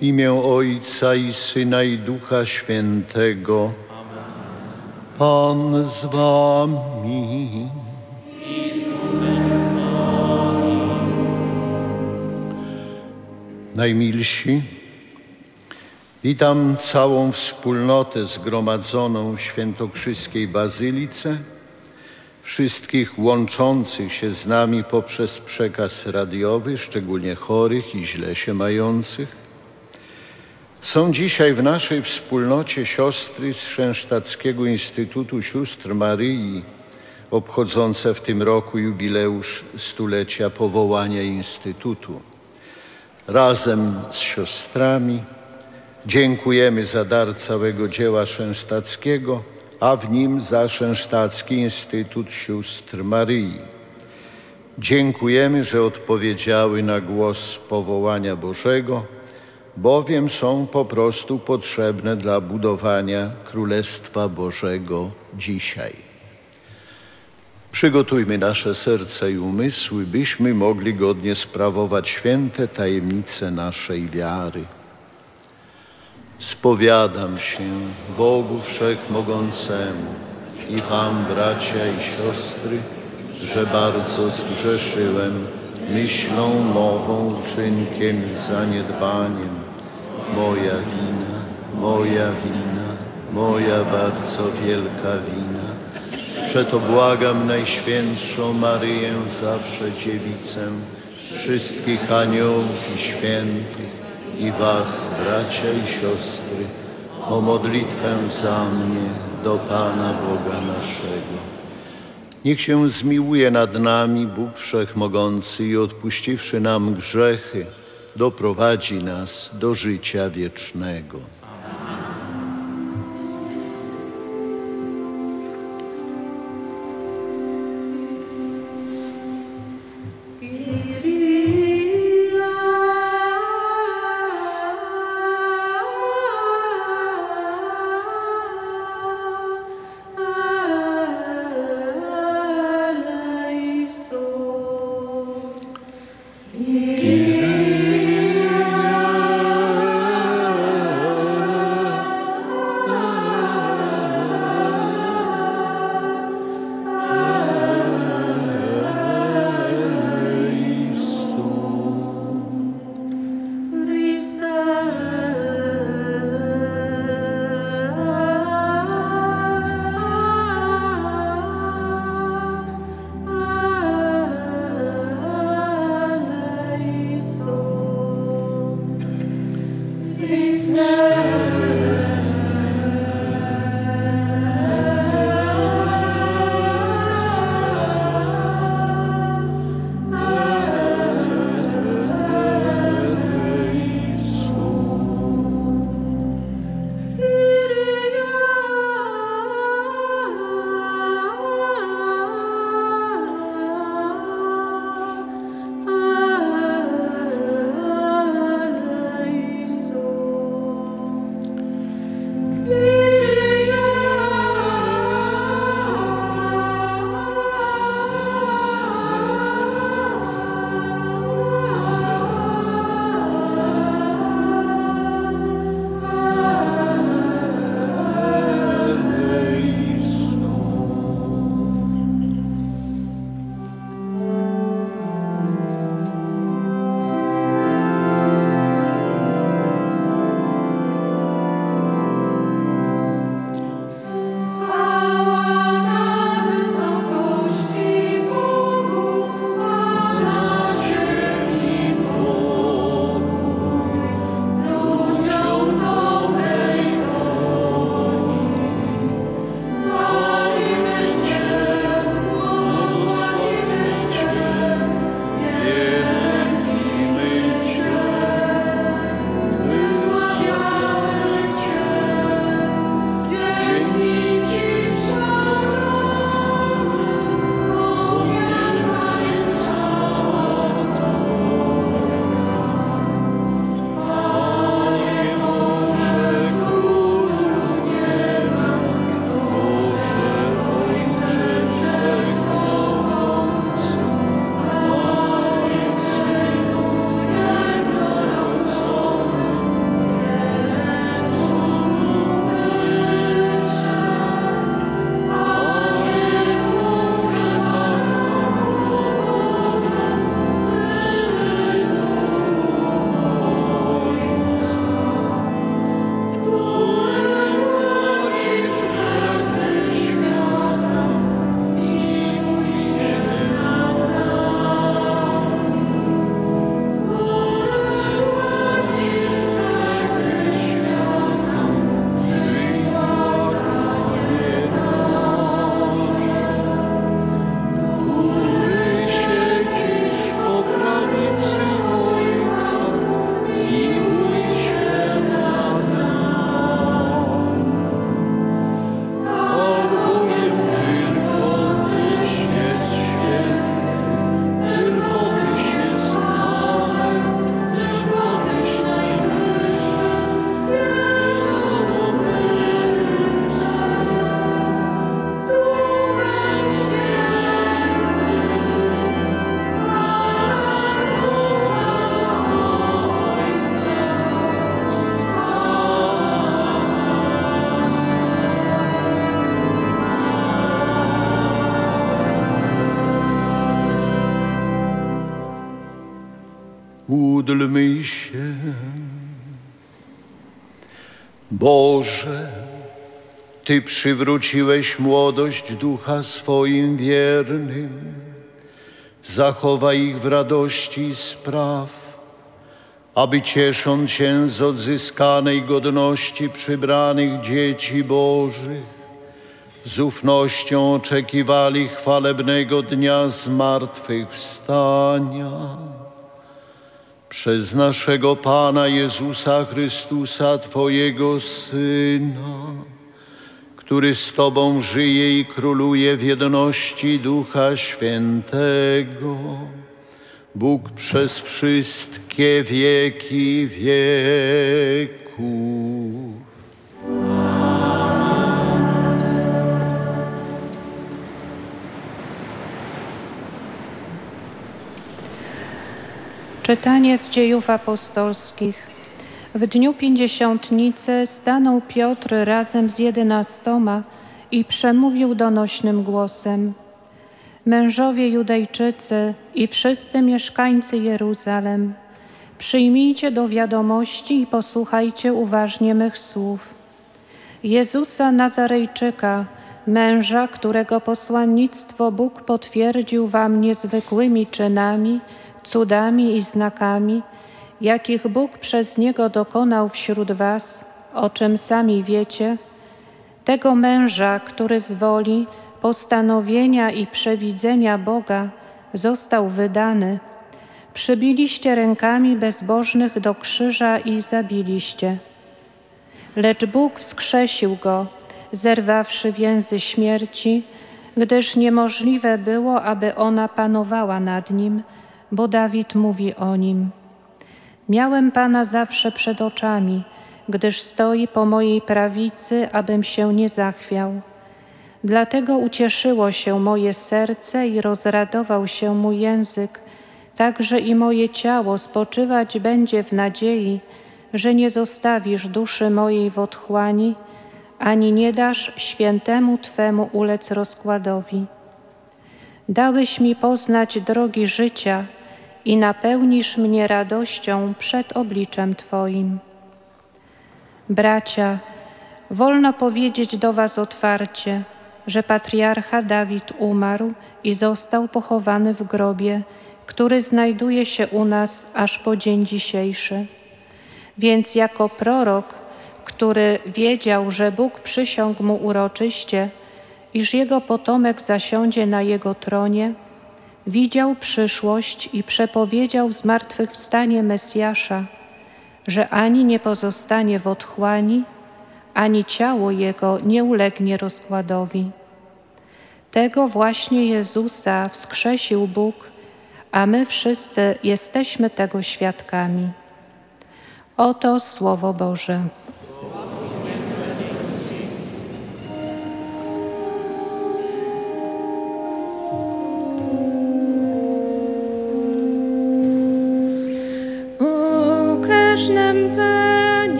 W imię Ojca i Syna i Ducha Świętego. Pan z wami. Najmilsi, witam całą wspólnotę zgromadzoną w Świętokrzyskiej Bazylice, wszystkich łączących się z nami poprzez przekaz radiowy, szczególnie chorych i źle się mających. Są dzisiaj w naszej wspólnocie siostry z Szensztackiego Instytutu Sióstr Maryi, obchodzące w tym roku jubileusz stulecia powołania Instytutu. Razem z siostrami dziękujemy za dar całego dzieła Szensztackiego, a w nim za Szensztacki Instytut Sióstr Maryi. Dziękujemy, że odpowiedziały na głos powołania Bożego, bowiem są po prostu potrzebne dla budowania Królestwa Bożego dzisiaj. Przygotujmy nasze serca i umysły, byśmy mogli godnie sprawować święte tajemnice naszej wiary. Spowiadam się Bogu Wszechmogącemu i Wam, bracia i siostry, że bardzo zgrzeszyłem myślą, mową, uczynkiem i zaniedbaniem. Moja wina, moja wina, moja bardzo wielka wina. Przeto błagam Najświętszą Maryję, zawsze Dziewicę, wszystkich aniołów i świętych i Was, bracia i siostry, o modlitwę za mnie do Pana Boga naszego. Niech się zmiłuje nad nami Bóg Wszechmogący i odpuściwszy nam grzechy, doprowadzi nas do życia wiecznego. Módlmy się. Boże, Ty przywróciłeś młodość ducha swoim wiernym. Zachowaj ich w radości spraw, aby ciesząc się z odzyskanej godności przybranych dzieci Bożych, z ufnością oczekiwali chwalebnego dnia zmartwychwstania. Przez naszego Pana Jezusa Chrystusa, Twojego Syna, który z Tobą żyje i króluje w jedności Ducha Świętego, Bóg przez wszystkie wieki wieków. Czytanie z dziejów apostolskich. W dniu pięćdziesiątnicy stanął Piotr razem z jedenastoma i przemówił donośnym głosem. Mężowie Judejczycy i wszyscy mieszkańcy Jeruzalem, przyjmijcie do wiadomości i posłuchajcie uważnie mych słów. Jezusa Nazarejczyka, męża, którego posłannictwo Bóg potwierdził wam niezwykłymi czynami, cudami i znakami, jakich Bóg przez niego dokonał wśród was, o czym sami wiecie, tego męża, który z woli, postanowienia i przewidzenia Boga został wydany, przybiliście rękami bezbożnych do krzyża i zabiliście. Lecz Bóg wskrzesił go, zerwawszy więzy śmierci, gdyż niemożliwe było, aby ona panowała nad nim, bo Dawid mówi o nim. Miałem Pana zawsze przed oczami, gdyż stoi po mojej prawicy, abym się nie zachwiał. Dlatego ucieszyło się moje serce i rozradował się mój język, także i moje ciało spoczywać będzie w nadziei, że nie zostawisz duszy mojej w otchłani, ani nie dasz świętemu Twemu ulec rozkładowi. Dałeś mi poznać drogi życia, i napełnisz mnie radością przed obliczem Twoim. Bracia, wolno powiedzieć do Was otwarcie, że patriarcha Dawid umarł i został pochowany w grobie, który znajduje się u nas aż po dzień dzisiejszy. Więc jako prorok, który wiedział, że Bóg przysiągł mu uroczyście, iż jego potomek zasiądzie na jego tronie, widział przyszłość i przepowiedział zmartwychwstanie Mesjasza, że ani nie pozostanie w otchłani, ani ciało Jego nie ulegnie rozkładowi. Tego właśnie Jezusa wskrzesił Bóg, a my wszyscy jesteśmy tego świadkami. Oto Słowo Boże.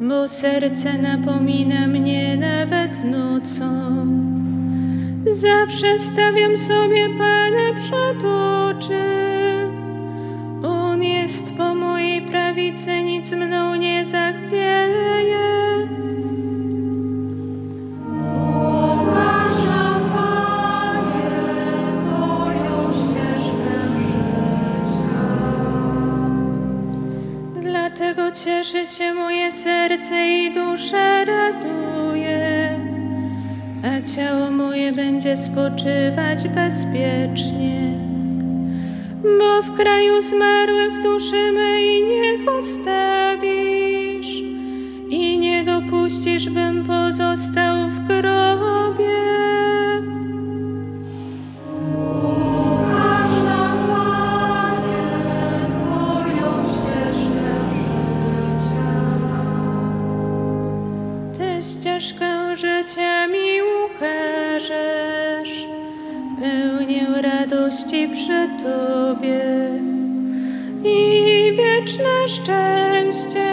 Bo serce napomina mnie nawet nocą. Zawsze stawiam sobie Pana przed oczy jest po mojej prawicy, nic mną nie zachwieje. Cieszy się moje serce i duszę raduje, a ciało moje będzie spoczywać bezpiecznie. Bo w kraju zmarłych duszy mej nie zostawisz i nie dopuścisz, bym pozostał w grobie. Radości przy Tobie i wieczne szczęście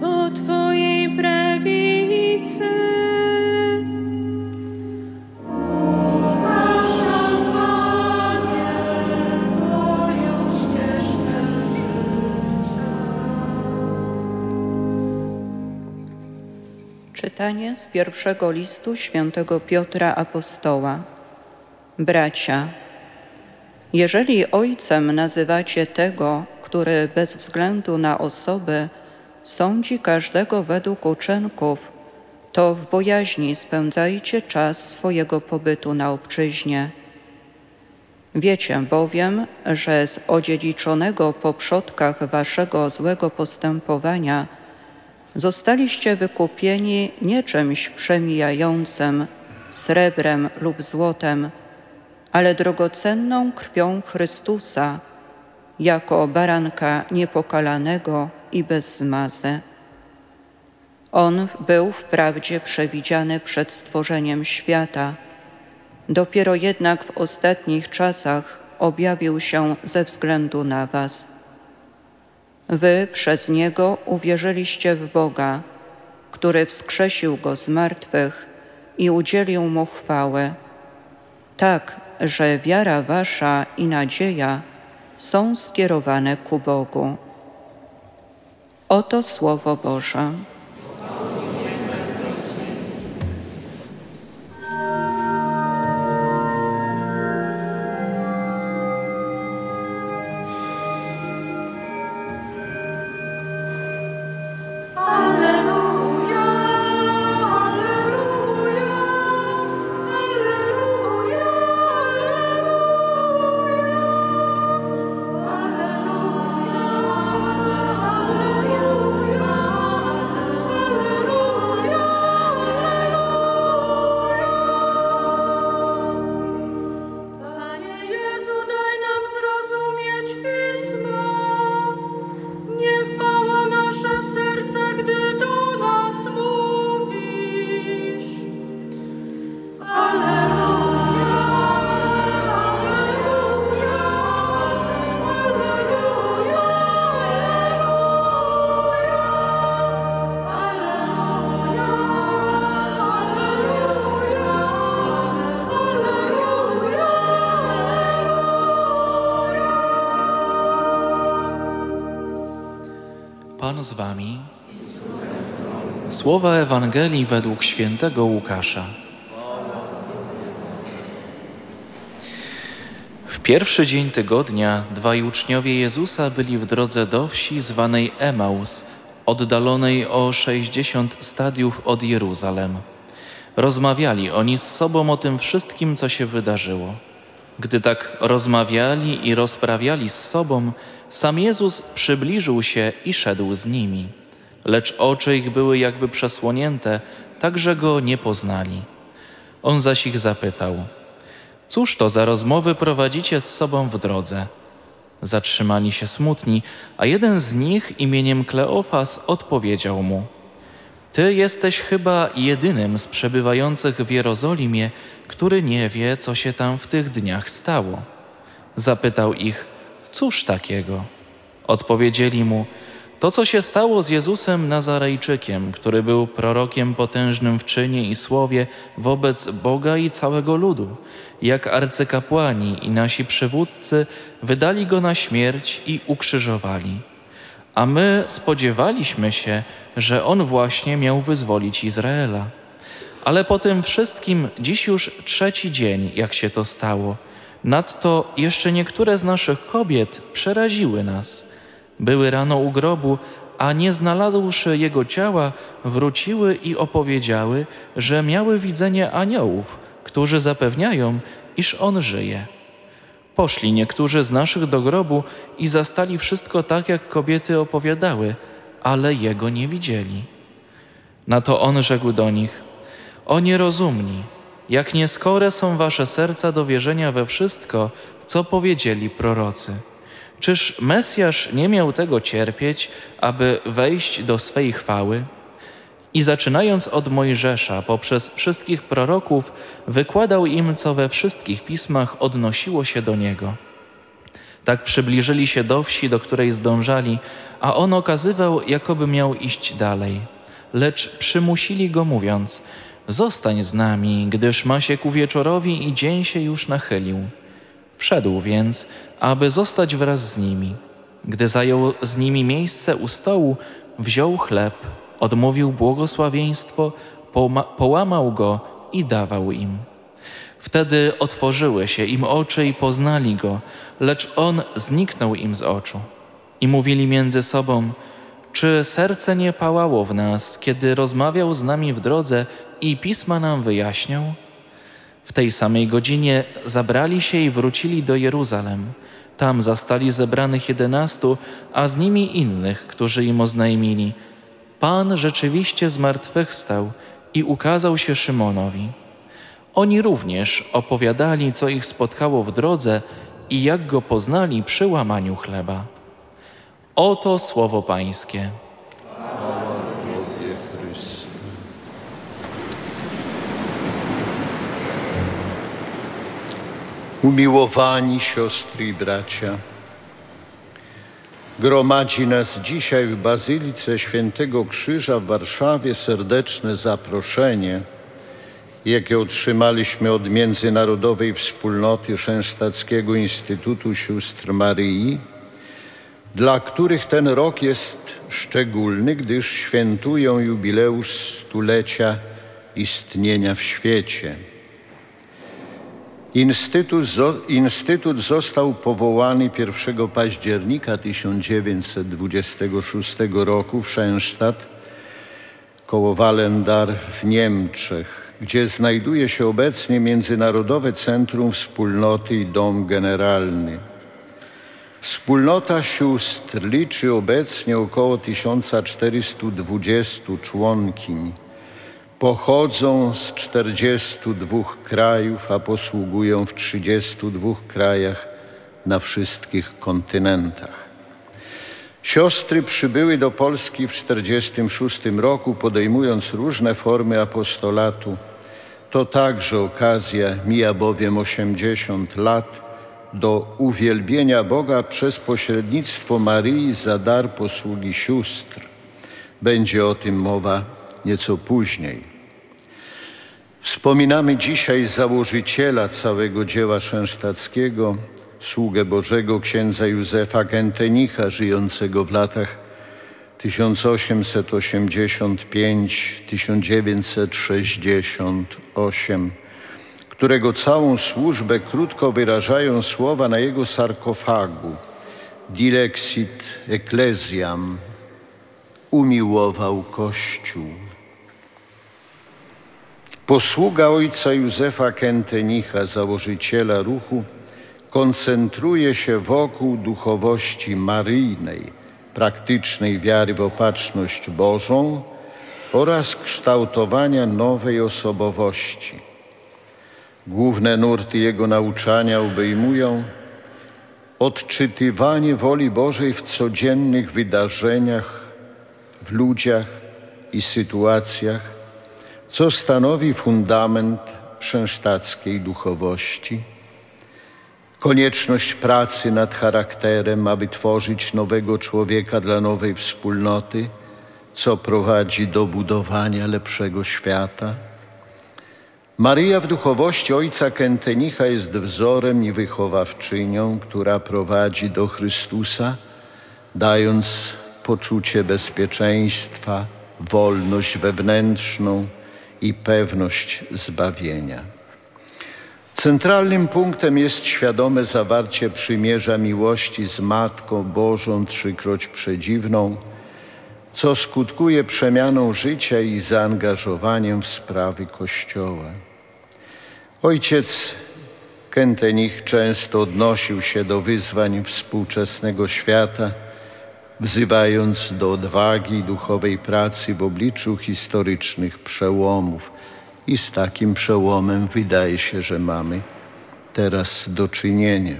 po Twojej prawicy. Czytanie z pierwszego listu świętego Piotra Apostoła. Bracia, jeżeli ojcem nazywacie tego, który bez względu na osoby sądzi każdego według uczynków, to w bojaźni spędzajcie czas swojego pobytu na obczyźnie. Wiecie bowiem, że z odziedziczonego po przodkach waszego złego postępowania zostaliście wykupieni nie czymś przemijającym, srebrem lub złotem, ale drogocenną krwią Chrystusa, jako baranka niepokalanego i bez zmazy. On był wprawdzie przewidziany przed stworzeniem świata, dopiero jednak w ostatnich czasach objawił się ze względu na Was. Wy przez Niego uwierzyliście w Boga, który wskrzesił Go z martwych i udzielił Mu chwałę, tak, że wiara Wasza i nadzieja są skierowane ku Bogu. Oto Słowo Boże. Pan z wami. Słowa Ewangelii według świętego Łukasza. W pierwszy dzień tygodnia dwaj uczniowie Jezusa byli w drodze do wsi zwanej Emaus, oddalonej o 60 stadiów od Jeruzalem. Rozmawiali oni z sobą o tym wszystkim, co się wydarzyło. Gdy tak rozmawiali i rozprawiali z sobą, sam Jezus przybliżył się i szedł z nimi. Lecz oczy ich były jakby przesłonięte, tak że go nie poznali. On zaś ich zapytał: Cóż to za rozmowy prowadzicie z sobą w drodze? Zatrzymali się smutni, a jeden z nich imieniem Kleofas odpowiedział mu: Ty jesteś chyba jedynym z przebywających w Jerozolimie, który nie wie, co się tam w tych dniach stało. Zapytał ich: Cóż takiego? Odpowiedzieli mu: To, co się stało z Jezusem Nazarejczykiem, który był prorokiem potężnym w czynie i słowie wobec Boga i całego ludu, jak arcykapłani i nasi przywódcy wydali go na śmierć i ukrzyżowali. A my spodziewaliśmy się, że on właśnie miał wyzwolić Izraela. Ale po tym wszystkim dziś już trzeci dzień, jak się to stało. Nadto jeszcze niektóre z naszych kobiet przeraziły nas. Były rano u grobu, a nie znalazłszy jego ciała, wróciły i opowiedziały, że miały widzenie aniołów, którzy zapewniają, iż on żyje. Poszli niektórzy z naszych do grobu i zastali wszystko tak, jak kobiety opowiadały, ale jego nie widzieli. Na to on rzekł do nich: O nierozumni, jak nieskore są wasze serca do wierzenia we wszystko, co powiedzieli prorocy. Czyż Mesjasz nie miał tego cierpieć, aby wejść do swej chwały? I zaczynając od Mojżesza, poprzez wszystkich proroków, wykładał im, co we wszystkich pismach odnosiło się do niego. Tak przybliżyli się do wsi, do której zdążali, a on okazywał, jakoby miał iść dalej. Lecz przymusili go, mówiąc: Zostań z nami, gdyż ma się ku wieczorowi i dzień się już nachylił. Wszedł więc, aby zostać wraz z nimi. Gdy zajął z nimi miejsce u stołu, wziął chleb, odmówił błogosławieństwo, połamał go i dawał im. Wtedy otworzyły się im oczy i poznali go, lecz on zniknął im z oczu. I mówili między sobą: Czy serce nie pałało w nas, kiedy rozmawiał z nami w drodze i pisma nam wyjaśniał? W tej samej godzinie zabrali się i wrócili do Jeruzalem. Tam zastali zebranych jedenastu, a z nimi innych, którzy im oznajmili: Pan rzeczywiście zmartwychwstał i ukazał się Szymonowi. Oni również opowiadali, co ich spotkało w drodze i jak go poznali przy łamaniu chleba. Oto słowo Pańskie. Umiłowani siostry i bracia, gromadzi nas dzisiaj w Bazylice Świętego Krzyża w Warszawie serdeczne zaproszenie, jakie otrzymaliśmy od Międzynarodowej Wspólnoty Szenstackiego Instytutu Sióstr Maryi, dla których ten rok jest szczególny, gdyż świętują jubileusz stulecia istnienia w świecie. Instytut, Instytut został powołany 1 października 1926 roku w Schenstadt koło Wallendar w Niemczech, gdzie znajduje się obecnie Międzynarodowe Centrum Wspólnoty i Dom Generalny. Wspólnota sióstr liczy obecnie około 1420 członkiń pochodzą z 42 krajów, a posługują w 32 krajach na wszystkich kontynentach. Siostry przybyły do Polski w 1946 roku, podejmując różne formy apostolatu. To także okazja, mija bowiem 80 lat, do uwielbienia Boga przez pośrednictwo Maryi za dar posługi sióstr. Będzie o tym mowa nieco później. Wspominamy dzisiaj założyciela całego dzieła szensztackiego, sługę Bożego księdza Józefa Kentenicha, żyjącego w latach 1885-1968, którego całą służbę krótko wyrażają słowa na jego sarkofagu Dilexit Ecclesiam umiłował Kościół. Posługa ojca Józefa Kentenicha, założyciela ruchu, koncentruje się wokół duchowości maryjnej, praktycznej wiary w opatrzność Bożą oraz kształtowania nowej osobowości. Główne nurty jego nauczania obejmują odczytywanie woli Bożej w codziennych wydarzeniach, w ludziach i sytuacjach, co stanowi fundament szensztackiej duchowości. Konieczność pracy nad charakterem, aby tworzyć nowego człowieka dla nowej wspólnoty, co prowadzi do budowania lepszego świata. Maryja w duchowości ojca Kentenicha jest wzorem i wychowawczynią, która prowadzi do Chrystusa, dając poczucie bezpieczeństwa, wolność wewnętrzną i pewność zbawienia. Centralnym punktem jest świadome zawarcie przymierza miłości z Matką Bożą trzykroć przedziwną, co skutkuje przemianą życia i zaangażowaniem w sprawy Kościoła. Ojciec Kentenich często odnosił się do wyzwań współczesnego świata, wzywając do odwagi i duchowej pracy w obliczu historycznych przełomów. I z takim przełomem wydaje się, że mamy teraz do czynienia.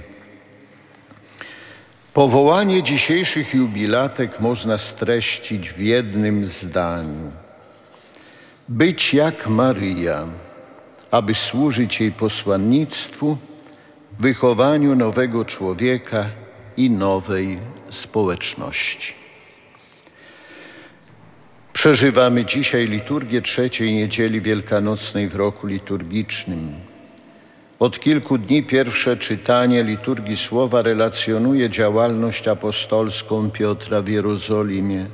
Powołanie dzisiejszych jubilatek można streścić w jednym zdaniu. Być jak Maryja, aby służyć jej posłannictwu, wychowaniu nowego człowieka i nowej społeczności. Przeżywamy dzisiaj liturgię trzeciej niedzieli wielkanocnej w roku liturgicznym. Od kilku dni pierwsze czytanie liturgii słowa relacjonuje działalność apostolską Piotra w Jerozolimie.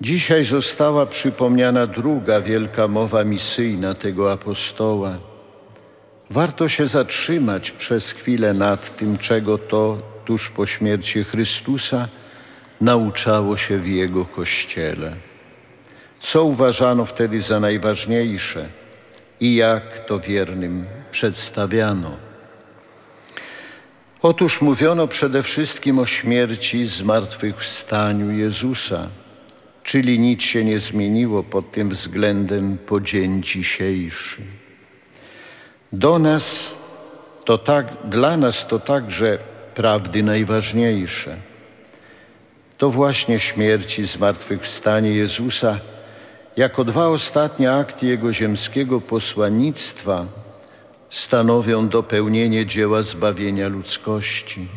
Dzisiaj została przypomniana druga wielka mowa misyjna tego apostoła. Warto się zatrzymać przez chwilę nad tym, czego to tuż po śmierci Chrystusa nauczało się w Jego Kościele. Co uważano wtedy za najważniejsze i jak to wiernym przedstawiano. Otóż mówiono przede wszystkim o śmierci zmartwychwstaniu Jezusa, czyli nic się nie zmieniło pod tym względem po dzień dzisiejszy. Do nas to tak, dla nas to także prawdy najważniejsze. To właśnie śmierć i zmartwychwstanie Jezusa jako dwa ostatnie akty Jego ziemskiego posłannictwa stanowią dopełnienie dzieła zbawienia ludzkości.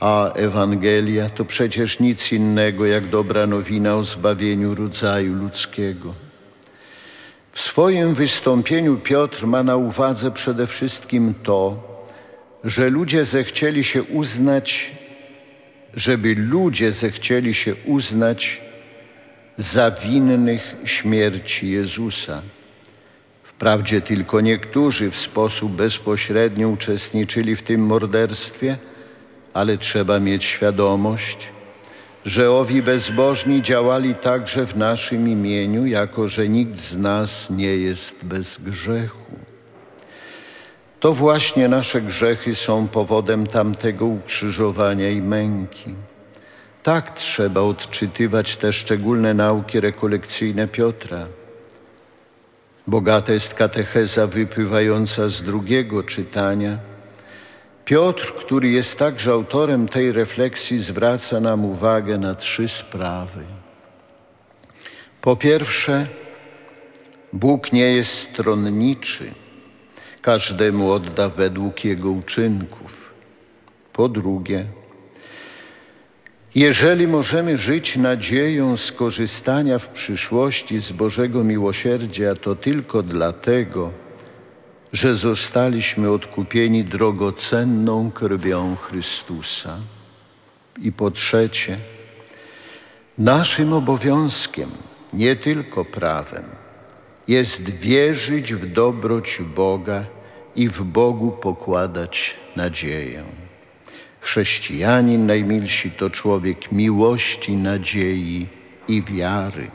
A Ewangelia to przecież nic innego jak dobra nowina o zbawieniu rodzaju ludzkiego. W swoim wystąpieniu Piotr ma na uwadze przede wszystkim to, że ludzie zechcieli się uznać, żeby ludzie zechcieli się uznać za winnych śmierci Jezusa. Wprawdzie tylko niektórzy w sposób bezpośredni uczestniczyli w tym morderstwie, ale trzeba mieć świadomość, że owi bezbożni działali także w naszym imieniu, jako że nikt z nas nie jest bez grzechu. To właśnie nasze grzechy są powodem tamtego ukrzyżowania i męki. Tak trzeba odczytywać te szczególne nauki rekolekcyjne Piotra. Bogata jest katecheza wypływająca z drugiego czytania. Piotr, który jest także autorem tej refleksji, zwraca nam uwagę na trzy sprawy. Po pierwsze, Bóg nie jest stronniczy, każdemu odda według jego uczynków. Po drugie, jeżeli możemy żyć nadzieją skorzystania w przyszłości z Bożego miłosierdzia, to tylko dlatego, że zostaliśmy odkupieni drogocenną krwią Chrystusa. I po trzecie, naszym obowiązkiem, nie tylko prawem, jest wierzyć w dobroć Boga i w Bogu pokładać nadzieję. Chrześcijanin najmilsi to człowiek miłości, nadziei i wiary.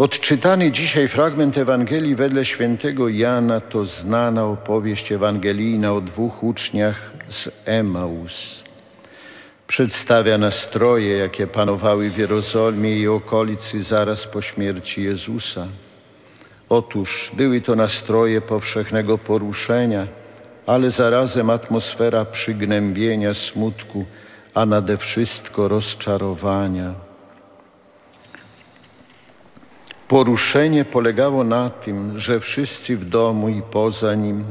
Odczytany dzisiaj fragment Ewangelii wedle świętego Jana to znana opowieść ewangelijna o dwóch uczniach z Emaus. Przedstawia nastroje, jakie panowały w Jerozolimie i okolicy zaraz po śmierci Jezusa. Otóż były to nastroje powszechnego poruszenia – ale zarazem atmosfera przygnębienia, smutku, a nade wszystko rozczarowania. Poruszenie polegało na tym, że wszyscy w domu i poza nim,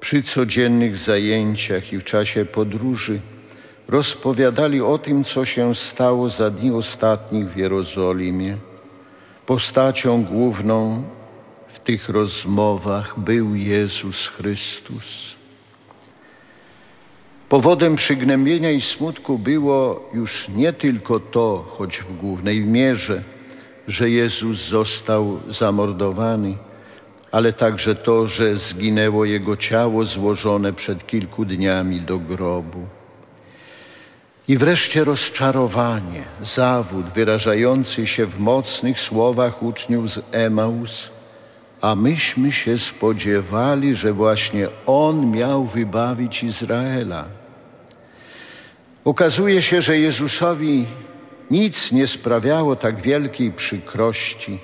przy codziennych zajęciach i w czasie podróży, rozpowiadali o tym, co się stało za dni ostatnich w Jerozolimie. Postacią główną w tych rozmowach był Jezus Chrystus. Powodem przygnębienia i smutku było już nie tylko to, choć w głównej mierze, że Jezus został zamordowany, ale także to, że zginęło Jego ciało złożone przed kilku dniami do grobu. I wreszcie rozczarowanie, zawód wyrażający się w mocnych słowach uczniów z Emaus, a myśmy się spodziewali, że właśnie On miał wybawić Izraela. Okazuje się, że Jezusowi nic nie sprawiało tak wielkiej przykrości,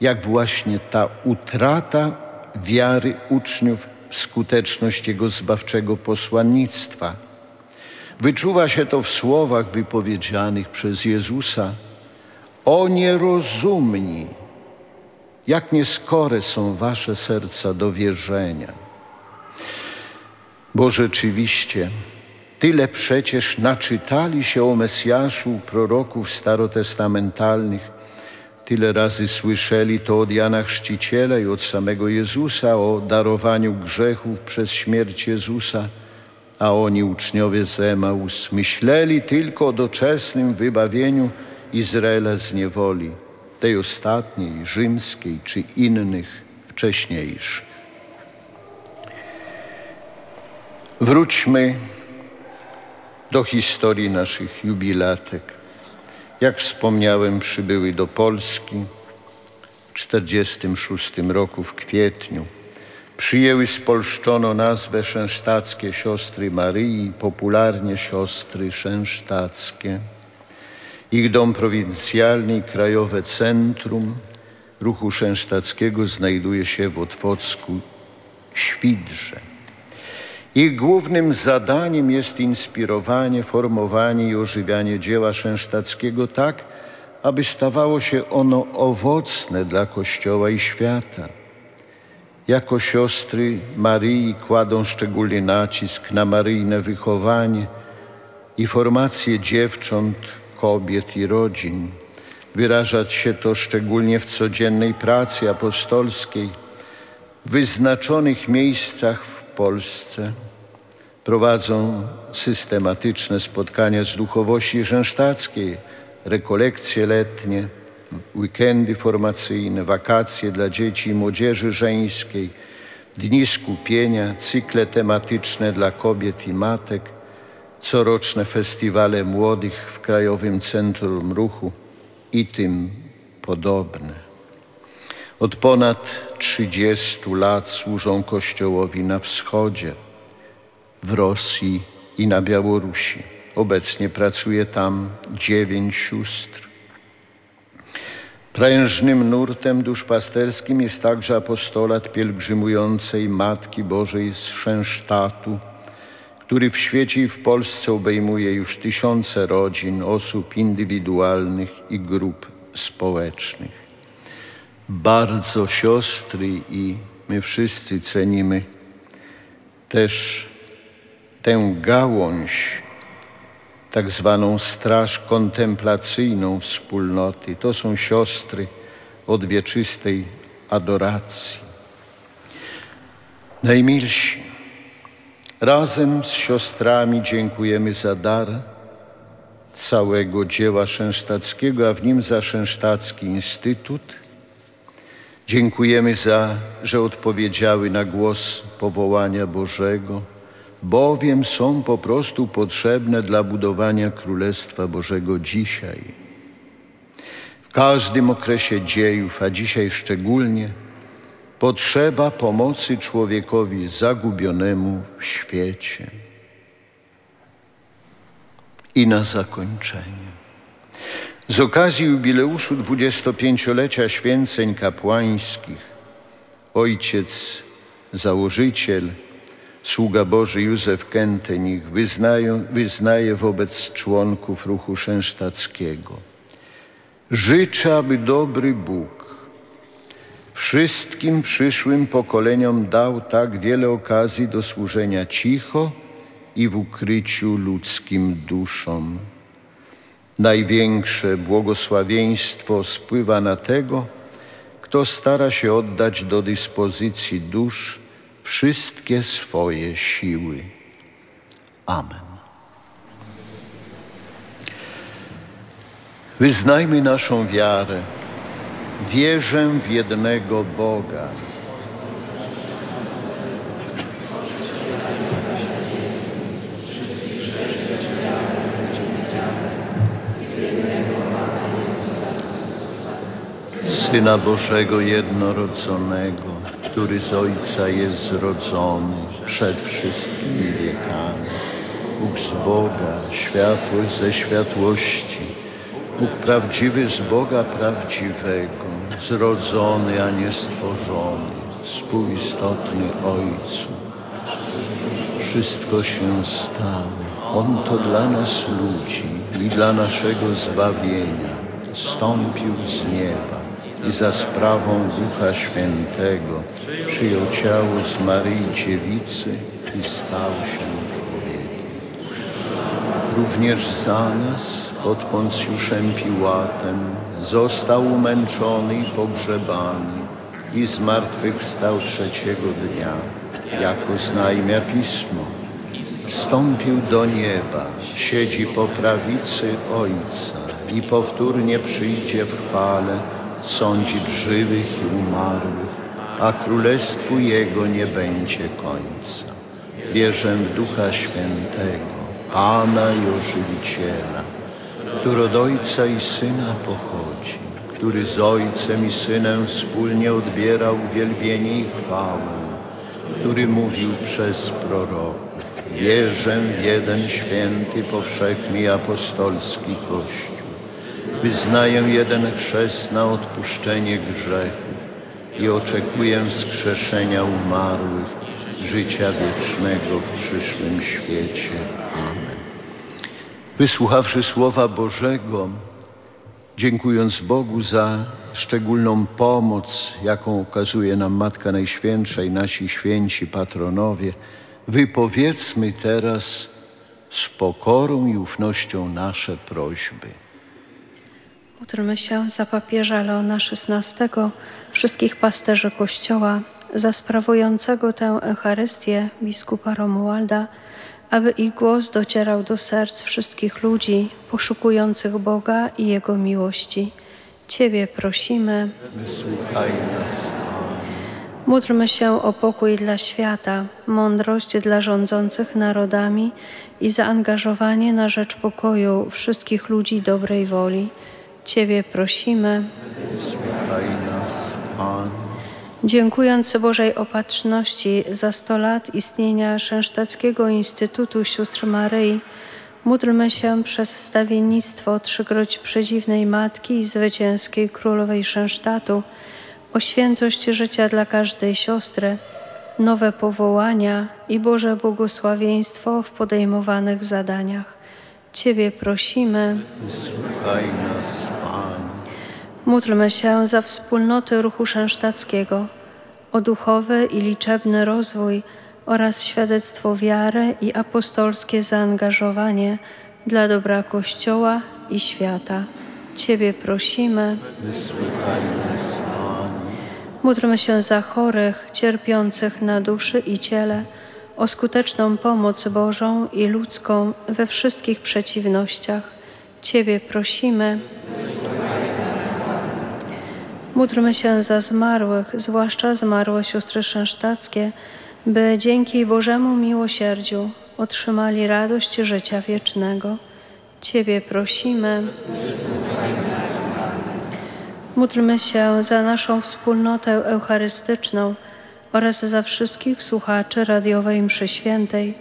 jak właśnie ta utrata wiary uczniów w skuteczność Jego zbawczego posłannictwa. Wyczuwa się to w słowach wypowiedzianych przez Jezusa: O nierozumni, jak nieskore są wasze serca do wierzenia. Bo rzeczywiście, tyle przecież naczytali się o Mesjaszu proroków starotestamentalnych, tyle razy słyszeli to od Jana Chrzciciela i od samego Jezusa o darowaniu grzechów przez śmierć Jezusa, a oni, uczniowie z myśleli tylko o doczesnym wybawieniu Izraela z niewoli, tej ostatniej, rzymskiej czy innych wcześniejszych. Wróćmy do historii naszych jubilatek. Jak wspomniałem, przybyły do Polski w 1946 roku w kwietniu. Przyjęły spolszczono nazwę Szensztackie Siostry Maryi, popularnie siostry szensztackie. Ich dom prowincjalny i krajowe centrum ruchu szensztackiego znajduje się w Otwocku, Świdrze. Ich głównym zadaniem jest inspirowanie, formowanie i ożywianie dzieła szensztackiego tak, aby stawało się ono owocne dla Kościoła i świata. Jako siostry Maryi kładą szczególny nacisk na maryjne wychowanie i formację dziewcząt, kobiet i rodzin. Wyrażać się to szczególnie w codziennej pracy apostolskiej, w wyznaczonych miejscach w Polsce. Prowadzą systematyczne spotkania z duchowości rzęsztackiej, rekolekcje letnie, weekendy formacyjne, wakacje dla dzieci i młodzieży żeńskiej, dni skupienia, cykle tematyczne dla kobiet i matek, coroczne festiwale młodych w Krajowym Centrum Ruchu i tym podobne. Od ponad 30 lat służą Kościołowi na wschodzie, w Rosji i na Białorusi. Obecnie pracuje tam dziewięć sióstr. Prężnym nurtem duszpasterskim jest także apostolat pielgrzymującej Matki Bożej z Szensztatu, który w świecie i w Polsce obejmuje już tysiące rodzin, osób indywidualnych i grup społecznych. Bardzo siostry i my wszyscy cenimy też tę gałąź, tak zwaną straż kontemplacyjną wspólnoty. To są siostry od wieczystej adoracji. Najmilsi, razem z siostrami dziękujemy za dar całego dzieła szensztackiego, a w nim za Szensztacki Instytut. Dziękujemy za, że odpowiedziały na głos powołania Bożego bowiem są po prostu potrzebne dla budowania Królestwa Bożego dzisiaj. W każdym okresie dziejów, a dzisiaj szczególnie, potrzeba pomocy człowiekowi zagubionemu w świecie. I na zakończenie. Z okazji jubileuszu 25-lecia święceń kapłańskich, ojciec, założyciel, sługa Boży Józef Kentenich wyznają, wyznaje wobec członków ruchu szensztackiego. Życzę, aby dobry Bóg wszystkim przyszłym pokoleniom dał tak wiele okazji do służenia cicho i w ukryciu ludzkim duszom. Największe błogosławieństwo spływa na tego, kto stara się oddać do dyspozycji dusz wszystkie swoje siły. Amen. Wyznajmy naszą wiarę. Wierzę w jednego Boga. Syna Bożego jednorodzonego, który z Ojca jest zrodzony przed wszystkimi wiekami. Bóg z Boga, światłość ze światłości, Bóg prawdziwy z Boga prawdziwego, zrodzony, a nie stworzony, współistotny Ojcu. Wszystko się stało. On to dla nas ludzi i dla naszego zbawienia stąpił z nieba i za sprawą Ducha Świętego przyjął ciało z Maryi Dziewicy i stał się człowiekiem. Również za nas pod Poncjuszem Piłatem został umęczony i pogrzebany i zmartwychwstał trzeciego dnia, jako znajmia Pismo. Wstąpił do nieba, siedzi po prawicy Ojca i powtórnie przyjdzie w chwale sądzić żywych i umarłych, a królestwu Jego nie będzie końca. Wierzę w Ducha Świętego, Pana i Ożywiciela, który od Ojca i Syna pochodzi, który z Ojcem i Synem wspólnie odbierał uwielbienie i chwałę, który mówił przez proroków. Wierzę w jeden święty, powszechny apostolski Kościół. Wyznaję jeden chrzest na odpuszczenie grzechów i oczekuję wskrzeszenia umarłych, życia wiecznego w przyszłym świecie. Amen. Wysłuchawszy Słowa Bożego, dziękując Bogu za szczególną pomoc, jaką okazuje nam Matka Najświętsza i nasi święci patronowie, wypowiedzmy teraz z pokorą i ufnością nasze prośby. Módlmy się za papieża Leona XVI, wszystkich pasterzy Kościoła, za sprawującego tę Eucharystię biskupa Romualda, aby ich głos docierał do serc wszystkich ludzi poszukujących Boga i Jego miłości. Ciebie prosimy. Wysłuchaj nas, Módlmy się o pokój dla świata, mądrość dla rządzących narodami i zaangażowanie na rzecz pokoju wszystkich ludzi dobrej woli. Ciebie prosimy. Dziękując Bożej Opatrzności za 100 lat istnienia Szensztackiego Instytutu Sióstr Maryi, módlmy się przez wstawiennictwo Trzykroć Przedziwnej Matki i Zwycięskiej Królowej Szensztatu o świętość życia dla każdej siostry, nowe powołania i Boże błogosławieństwo w podejmowanych zadaniach. Ciebie prosimy. Módlmy się za wspólnoty ruchu szensztackiego, o duchowy i liczebny rozwój oraz świadectwo wiary i apostolskie zaangażowanie dla dobra Kościoła i świata. Ciebie prosimy. Módlmy się za chorych, cierpiących na duszy i ciele, o skuteczną pomoc Bożą i ludzką we wszystkich przeciwnościach. Ciebie prosimy. Módlmy się za zmarłych, zwłaszcza zmarłe siostry szensztackie, by dzięki Bożemu miłosierdziu otrzymali radość życia wiecznego. Ciebie prosimy. Módlmy się za naszą wspólnotę eucharystyczną oraz za wszystkich słuchaczy radiowej mszy świętej,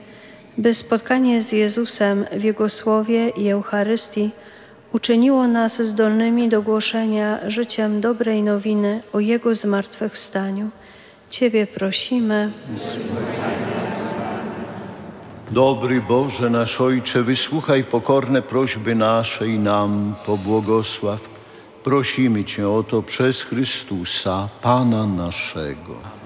by spotkanie z Jezusem w Jego Słowie i Eucharystii uczyniło nas zdolnymi do głoszenia życiem dobrej nowiny o Jego zmartwychwstaniu. Ciebie prosimy. Dobry Boże, nasz Ojcze, wysłuchaj pokorne prośby nasze i nam pobłogosław. Prosimy Cię o to przez Chrystusa, Pana naszego.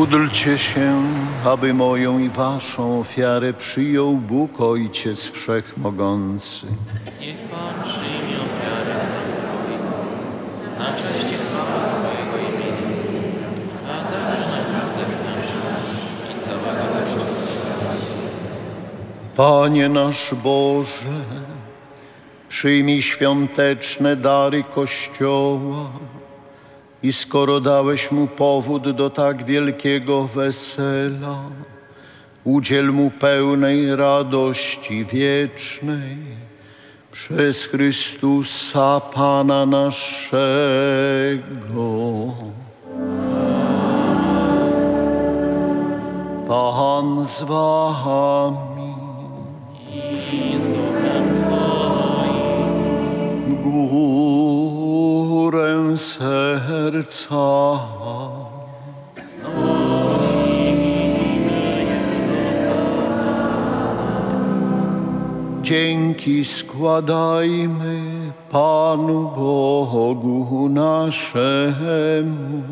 Módlcie się, aby moją i waszą ofiarę przyjął Bóg Ojciec Wszechmogący. Niech Pan przyjmie ofiarę swoich, na cześć i chwałę swojego imienia, a także na pożytek nasz i całego Kościoła. Panie nasz Boże, przyjmij świąteczne dary Kościoła i skoro dałeś mu powód do tak wielkiego wesela, udziel mu pełnej radości wiecznej przez Chrystusa Pana naszego. Pan z wami. Górę serca. Dzięki składajmy Panu Bogu naszemu.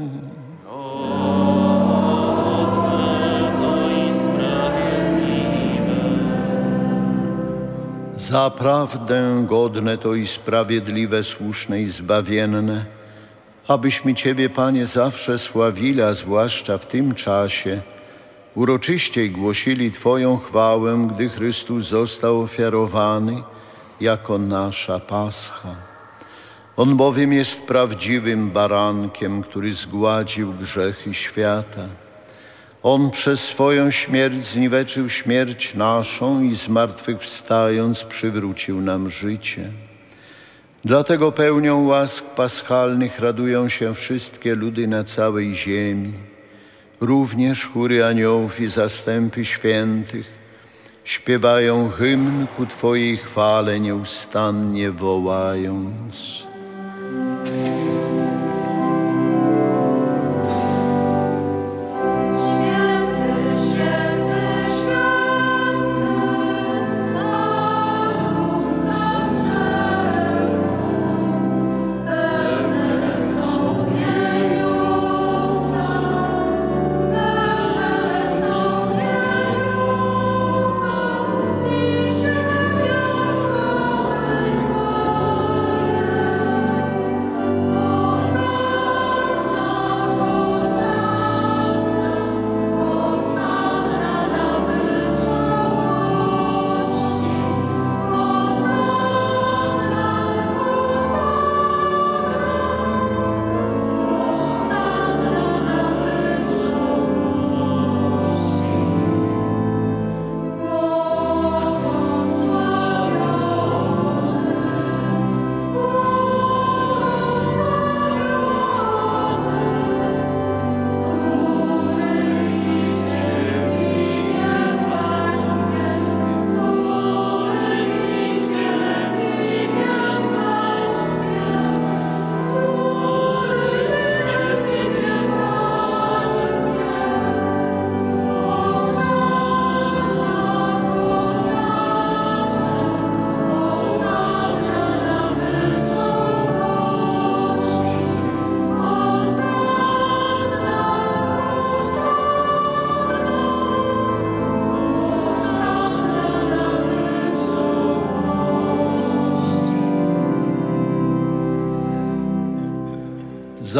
Zaprawdę godne to i sprawiedliwe, słuszne i zbawienne, abyśmy Ciebie, Panie, zawsze sławili, a zwłaszcza w tym czasie, uroczyściej głosili Twoją chwałę, gdy Chrystus został ofiarowany jako nasza Pascha. On bowiem jest prawdziwym barankiem, który zgładził grzechy świata. On przez swoją śmierć zniweczył śmierć naszą i zmartwychwstając przywrócił nam życie. Dlatego pełnią łask paschalnych radują się wszystkie ludy na całej ziemi, również chóry aniołów i zastępy świętych śpiewają hymn ku Twojej chwale nieustannie wołając.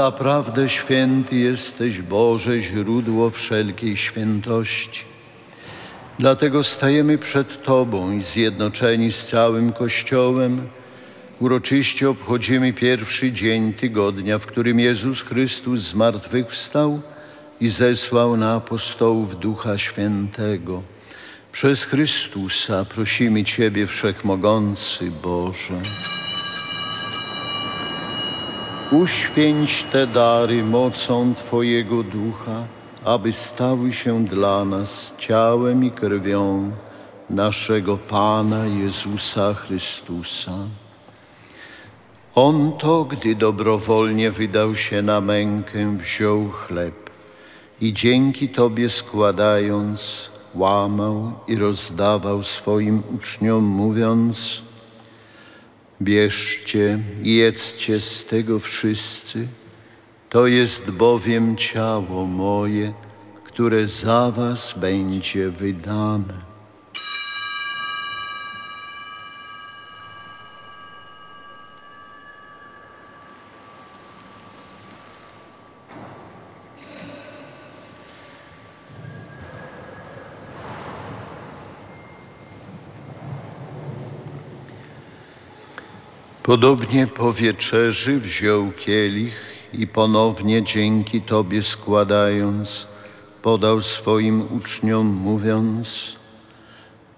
Zaprawdę święty jesteś Boże, źródło wszelkiej świętości. Dlatego stajemy przed Tobą i zjednoczeni z całym Kościołem, uroczyście obchodzimy pierwszy dzień tygodnia, w którym Jezus Chrystus zmartwychwstał i zesłał na apostołów Ducha Świętego. Przez Chrystusa prosimy Ciebie, Wszechmogący Boże. Uświęć te dary mocą Twojego Ducha, aby stały się dla nas ciałem i krwią naszego Pana Jezusa Chrystusa. On to, gdy dobrowolnie wydał się na mękę, wziął chleb i dzięki Tobie składając, łamał i rozdawał swoim uczniom, mówiąc: Bierzcie i jedzcie z tego wszyscy, to jest bowiem ciało moje, które za was będzie wydane. Podobnie po wieczerzy wziął kielich i ponownie dzięki Tobie składając, podał swoim uczniom, mówiąc: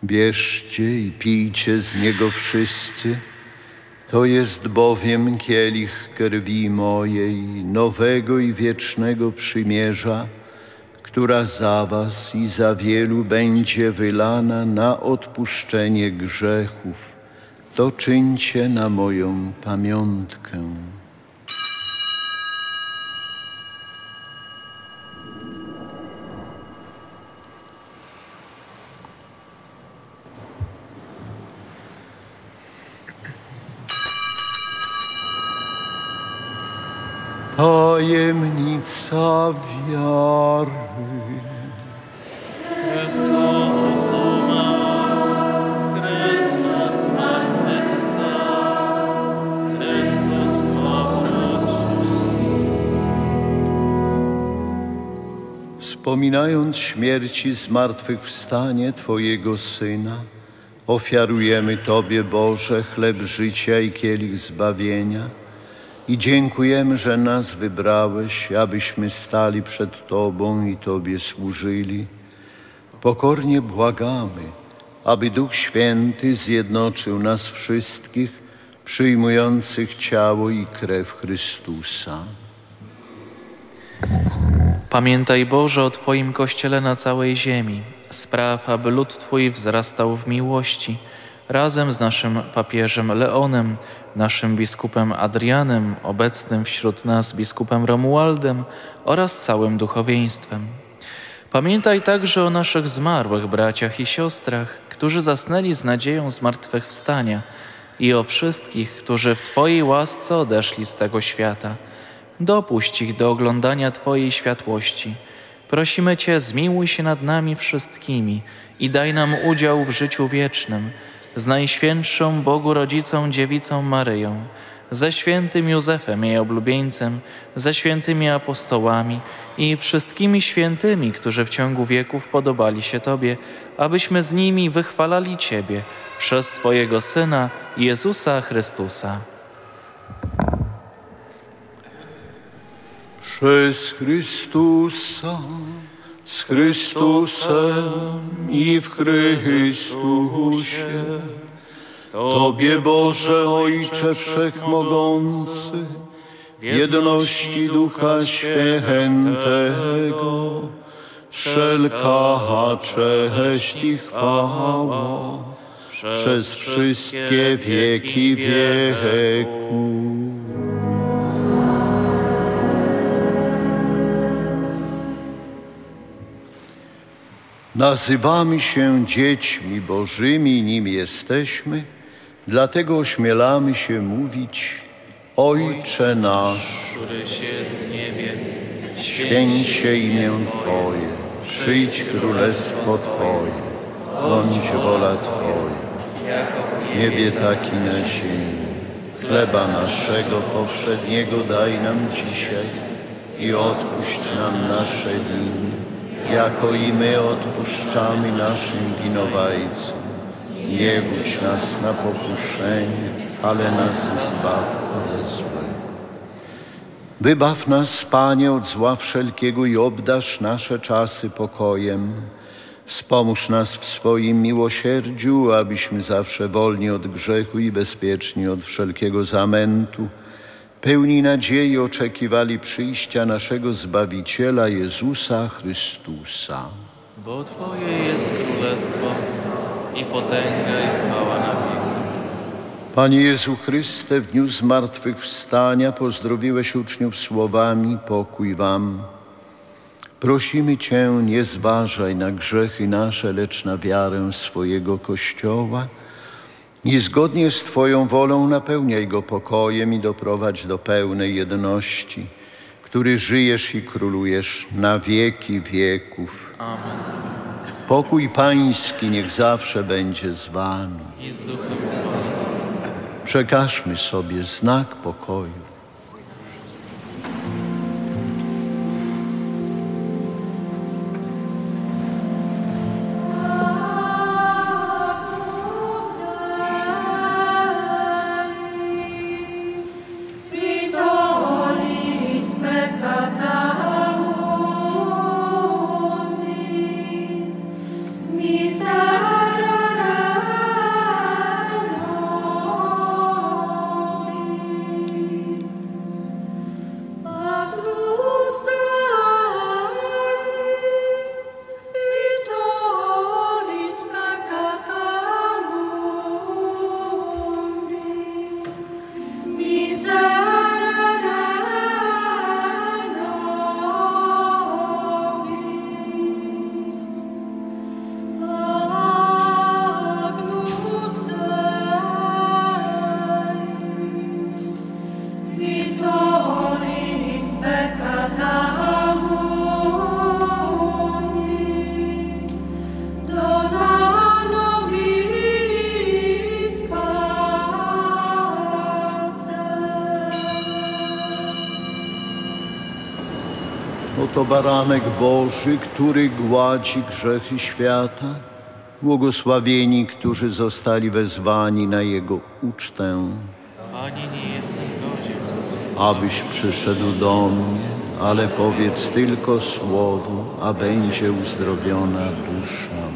Bierzcie i pijcie z niego wszyscy. To jest bowiem kielich krwi mojej, nowego i wiecznego przymierza, która za Was i za wielu będzie wylana na odpuszczenie grzechów. To czyńcie na moją pamiątkę. Tajemnica wiary. Wspominając śmierć i zmartwychwstanie Twojego Syna, ofiarujemy Tobie, Boże, chleb życia i kielich zbawienia i dziękujemy, że nas wybrałeś, abyśmy stali przed Tobą i Tobie służyli. Pokornie błagamy, aby Duch Święty zjednoczył nas wszystkich, przyjmujących ciało i krew Chrystusa. Pamiętaj Boże o Twoim Kościele na całej ziemi. Spraw, aby lud Twój wzrastał w miłości, razem z naszym papieżem Leonem, naszym biskupem Adrianem, obecnym wśród nas biskupem Romualdem oraz całym duchowieństwem. Pamiętaj także o naszych zmarłych braciach i siostrach, którzy zasnęli z nadzieją zmartwychwstania i o wszystkich, którzy w Twojej łasce odeszli z tego świata. Dopuść ich do oglądania Twojej światłości. Prosimy Cię, zmiłuj się nad nami wszystkimi i daj nam udział w życiu wiecznym z Najświętszą Bogu Rodzicą Dziewicą Maryją, ze świętym Józefem, jej oblubieńcem, ze świętymi apostołami i wszystkimi świętymi, którzy w ciągu wieków podobali się Tobie, abyśmy z nimi wychwalali Ciebie przez Twojego Syna, Jezusa Chrystusa. Przez Chrystusa, z Chrystusem i w Chrystusie. Tobie, Boże Ojcze Wszechmogący, w jedności Ducha Świętego, wszelka cześć i chwała przez wszystkie wieki wieków. Nazywamy się dziećmi Bożymi, nim jesteśmy, dlatego ośmielamy się mówić Ojcze nasz, Któryś jest w niebie, święć się imię Twoje, przyjdź królestwo Twoje, bądź wola Twoja, w niebie tak i na ziemi. Chleba naszego powszedniego daj nam dzisiaj i odpuść nam nasze winy, jako i my odpuszczamy naszym winowajcom. Nie wódź nas na pokuszenie, ale nas zbaw ode złego. Wybaw nas, Panie, od zła wszelkiego i obdarz nasze czasy pokojem. Wspomóż nas w swoim miłosierdziu, abyśmy zawsze wolni od grzechu i bezpieczni od wszelkiego zamętu, pełni nadziei oczekiwali przyjścia naszego Zbawiciela Jezusa Chrystusa. bo Twoje jest królestwo i potęga i chwała na wieki. Panie Jezu Chryste, w dniu zmartwychwstania pozdrowiłeś uczniów słowami pokój wam. Prosimy Cię, nie zważaj na grzechy nasze, lecz na wiarę swojego Kościoła i zgodnie z Twoją wolą napełniaj go pokojem i doprowadź do pełnej jedności, który żyjesz i królujesz na wieki wieków. Pokój Pański niech zawsze będzie z Wami. Przekażmy sobie znak pokoju. Oto baranek Boży, który gładzi grzechy świata. Błogosławieni, którzy zostali wezwani na Jego ucztę. Panie, nie jestem godzien, abyś przyszedł do mnie, ale powiedz tylko słowo, a będzie uzdrowiona dusza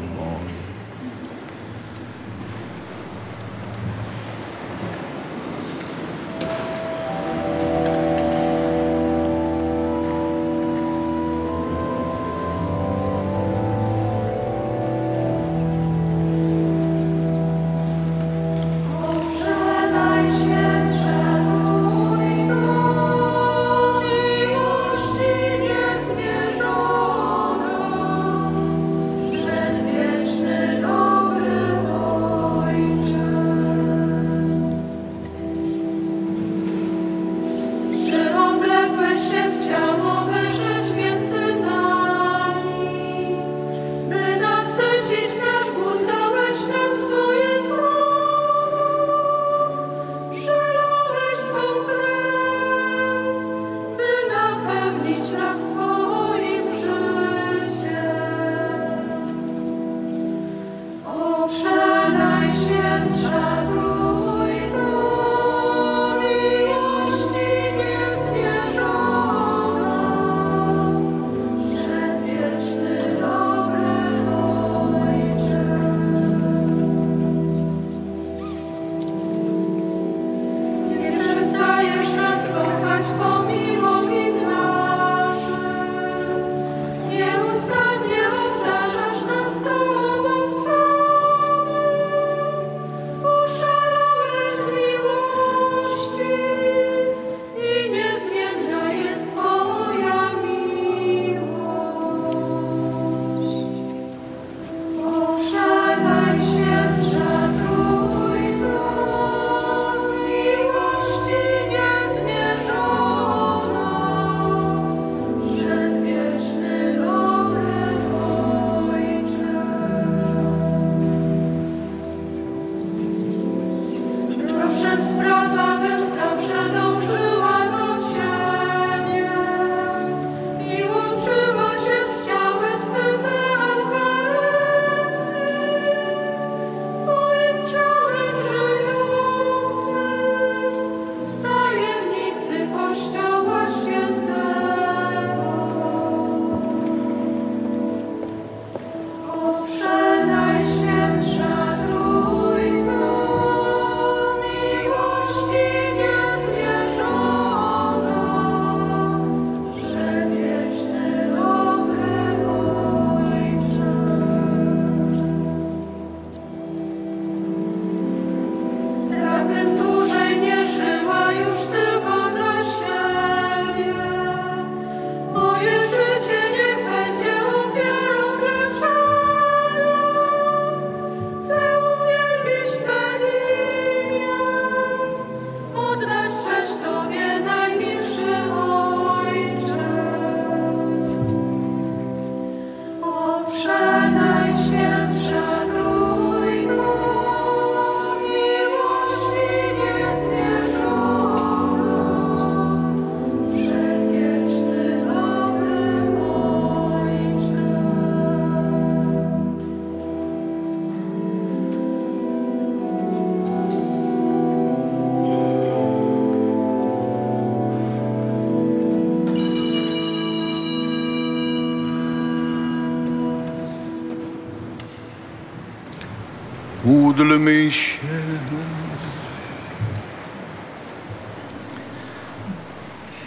Módlmy się.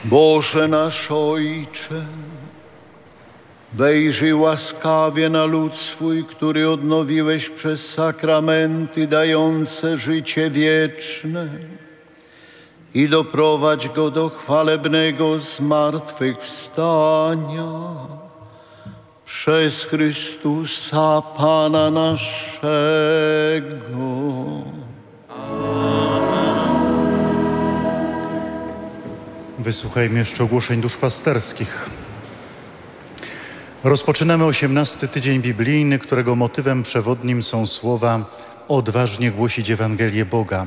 Boże nasz Ojcze, wejrzyj łaskawie na lud swój, który odnowiłeś przez sakramenty dające życie wieczne i doprowadź go do chwalebnego zmartwychwstania przez Chrystusa Pana naszego. Wysłuchajmy jeszcze ogłoszeń duszpasterskich. Rozpoczynamy 18 tydzień biblijny, którego motywem przewodnim są słowa odważnie głosić Ewangelię Boga.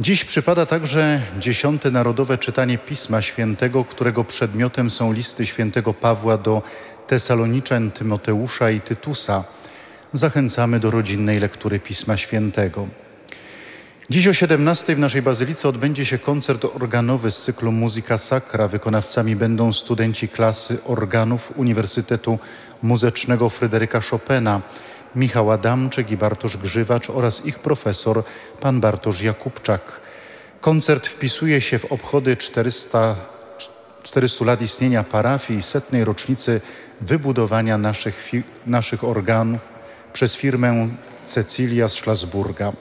Dziś przypada także dziesiąte narodowe czytanie Pisma Świętego, którego przedmiotem są listy świętego Pawła do Tesaloniczan, Tymoteusza i Tytusa. Zachęcamy do rodzinnej lektury Pisma Świętego. Dziś o 17 w naszej bazylice odbędzie się koncert organowy z cyklu Muzyka Sacra. Wykonawcami będą studenci klasy organów Uniwersytetu Muzycznego Fryderyka Chopina, Michał Adamczyk i Bartosz Grzywacz oraz ich profesor, pan Bartosz Jakubczak. Koncert wpisuje się w obchody 400, 400 lat istnienia parafii i setnej rocznicy wybudowania naszych, naszych organów przez firmę Cecilia z Szlasburga.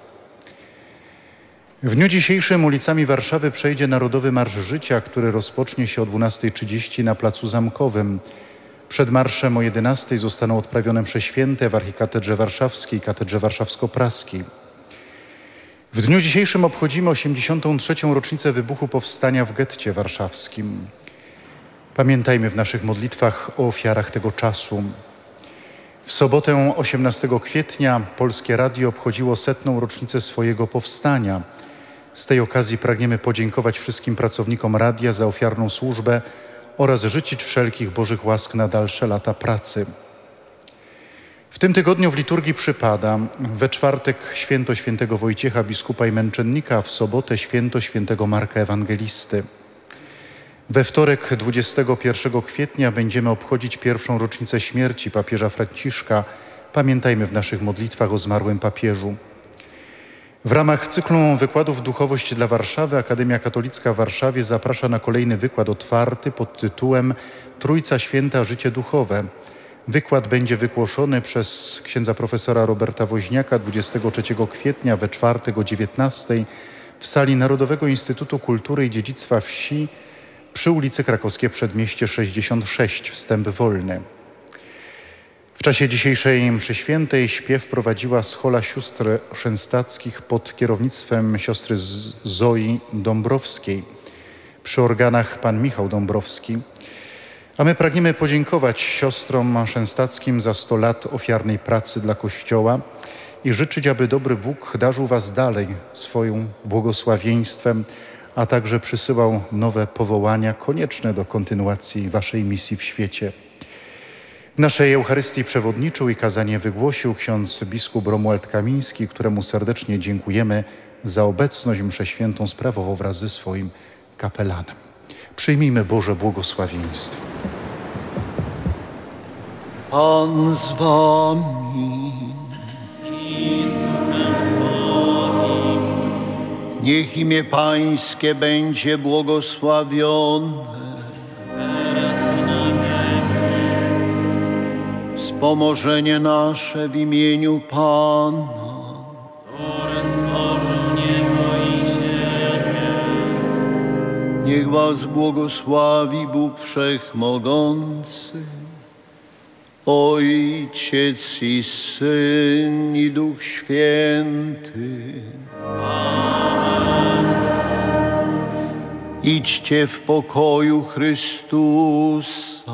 W dniu dzisiejszym ulicami Warszawy przejdzie Narodowy Marsz Życia, który rozpocznie się o 12.30 na Placu Zamkowym. Przed marszem o 11.00 zostaną odprawione msze święte w Archikatedrze Warszawskiej i Katedrze Warszawsko-Praskiej. W dniu dzisiejszym obchodzimy 83. rocznicę wybuchu powstania w getcie warszawskim. Pamiętajmy w naszych modlitwach o ofiarach tego czasu. W sobotę 18 kwietnia Polskie Radio obchodziło setną rocznicę swojego powstania. Z tej okazji pragniemy podziękować wszystkim pracownikom radia za ofiarną służbę oraz życzyć wszelkich Bożych łask na dalsze lata pracy. W tym tygodniu w liturgii przypada we czwartek święto świętego Wojciecha, biskupa i męczennika, w sobotę święto świętego Marka Ewangelisty. We wtorek 21 kwietnia będziemy obchodzić pierwszą rocznicę śmierci papieża Franciszka. Pamiętajmy w naszych modlitwach o zmarłym papieżu. W ramach cyklu wykładów Duchowość dla Warszawy Akademia Katolicka w Warszawie zaprasza na kolejny wykład otwarty pod tytułem Trójca Święta Życie Duchowe. Wykład będzie wygłoszony przez księdza profesora Roberta Woźniaka 23 kwietnia we czwartek o 19 w sali Narodowego Instytutu Kultury i Dziedzictwa Wsi przy ulicy Krakowskie Przedmieście 66, wstęp wolny. W czasie dzisiejszej mszy świętej śpiew prowadziła schola sióstr szęstackich pod kierownictwem siostry Zoi Dąbrowskiej. Przy organach pan Michał Dąbrowski. A my pragniemy podziękować siostrom szęstackim za 100 lat ofiarnej pracy dla Kościoła i życzyć, aby dobry Bóg darzył was dalej swoim błogosławieństwem, a także przysyłał nowe powołania konieczne do kontynuacji waszej misji w świecie. Naszej Eucharystii przewodniczył i kazanie wygłosił ksiądz biskup Romuald Kamiński, któremu serdecznie dziękujemy za obecność mszę świętą sprawową wraz ze swoim kapelanem. Przyjmijmy Boże błogosławieństwo. Pan z wami. Niech imię Pańskie będzie błogosławione. Wspomożenie nasze w imieniu Pana. Niech was błogosławi Bóg Wszechmogący, Ojciec i Syn i Duch Święty. Idźcie w pokoju Chrystusa.